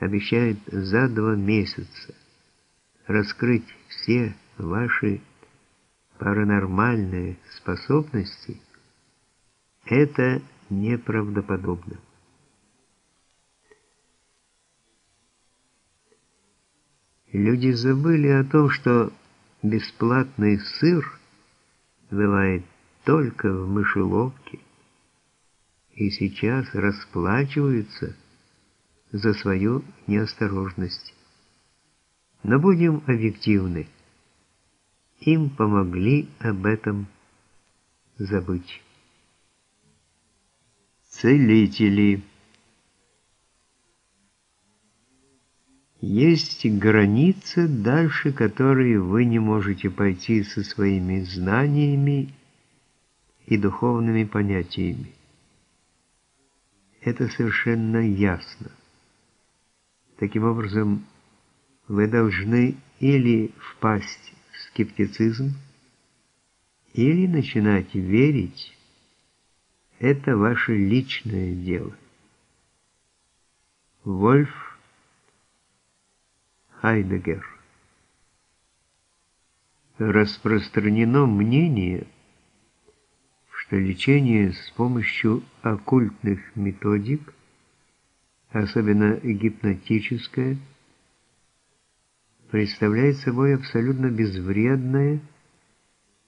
обещает за два месяца раскрыть все ваши паранормальные способности, это неправдоподобно. Люди забыли о том, что бесплатный сыр бывает только в мышеловке, и сейчас расплачиваются за свою неосторожность. Но будем объективны, им помогли об этом забыть. Целители Есть граница, дальше которой вы не можете пойти со своими знаниями и духовными понятиями. Это совершенно ясно. Таким образом, вы должны или впасть в скептицизм, или начинать верить. Это ваше личное дело. Вольф Хайдегер. Распространено мнение, что лечение с помощью оккультных методик, особенно гипнотическое, представляет собой абсолютно безвредное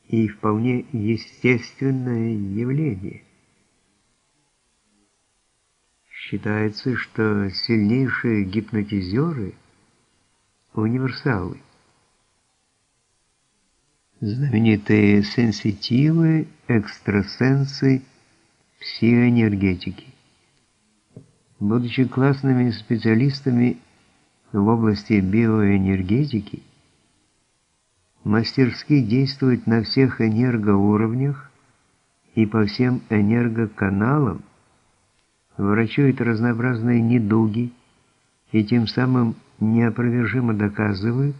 и вполне естественное явление. Считается, что сильнейшие гипнотизеры – универсалы. Знаменитые сенситивы, экстрасенсы, псиэнергетики. Будучи классными специалистами в области биоэнергетики, мастерски действуют на всех энергоуровнях и по всем энергоканалам, врачуют разнообразные недуги и тем самым неопровержимо доказывают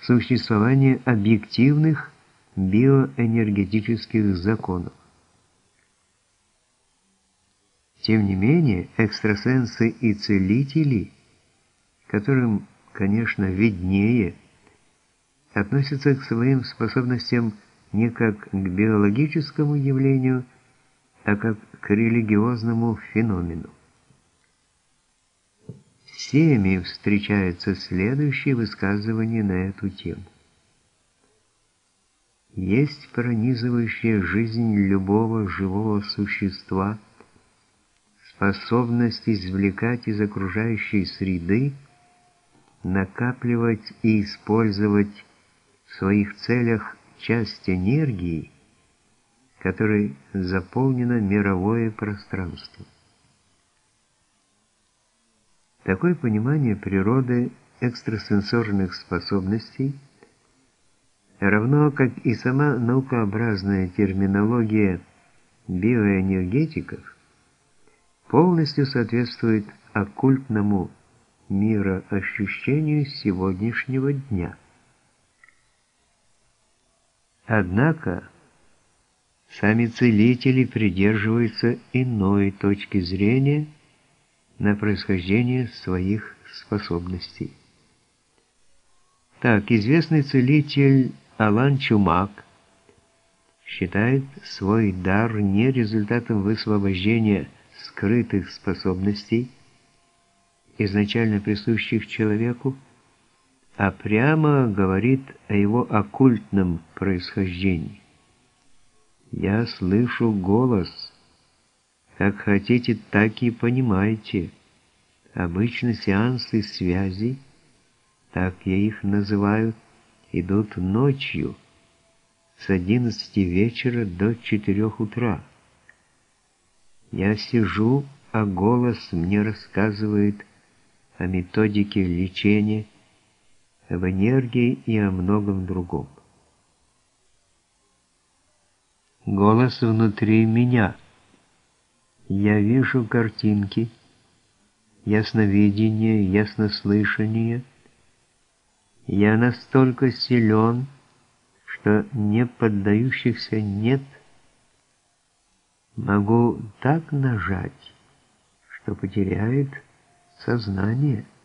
существование объективных биоэнергетических законов. Тем не менее, экстрасенсы и целители, которым, конечно, виднее, относятся к своим способностям не как к биологическому явлению, а как к религиозному феномену всеми встречаются следующие высказывания на эту тему. Есть пронизывающая жизнь любого живого существа способность извлекать из окружающей среды, накапливать и использовать в своих целях часть энергии, которой заполнено мировое пространство. Такое понимание природы экстрасенсорных способностей, равно как и сама наукообразная терминология биоэнергетиков, полностью соответствует оккультному мироощущению сегодняшнего дня. Однако, сами целители придерживаются иной точки зрения – на происхождение своих способностей. Так, известный целитель Алан Чумак считает свой дар не результатом высвобождения скрытых способностей, изначально присущих человеку, а прямо говорит о его оккультном происхождении. «Я слышу голос», как хотите, так и понимайте. Обычно сеансы связи, так я их называю, идут ночью, с 11 вечера до 4 утра. Я сижу, а голос мне рассказывает о методике лечения, об энергии и о многом другом. Голос внутри меня – я вижу картинки, ясновидение, яснослышание. Я настолько силен, что не поддающихся нет. Могу так нажать, что потеряет сознание –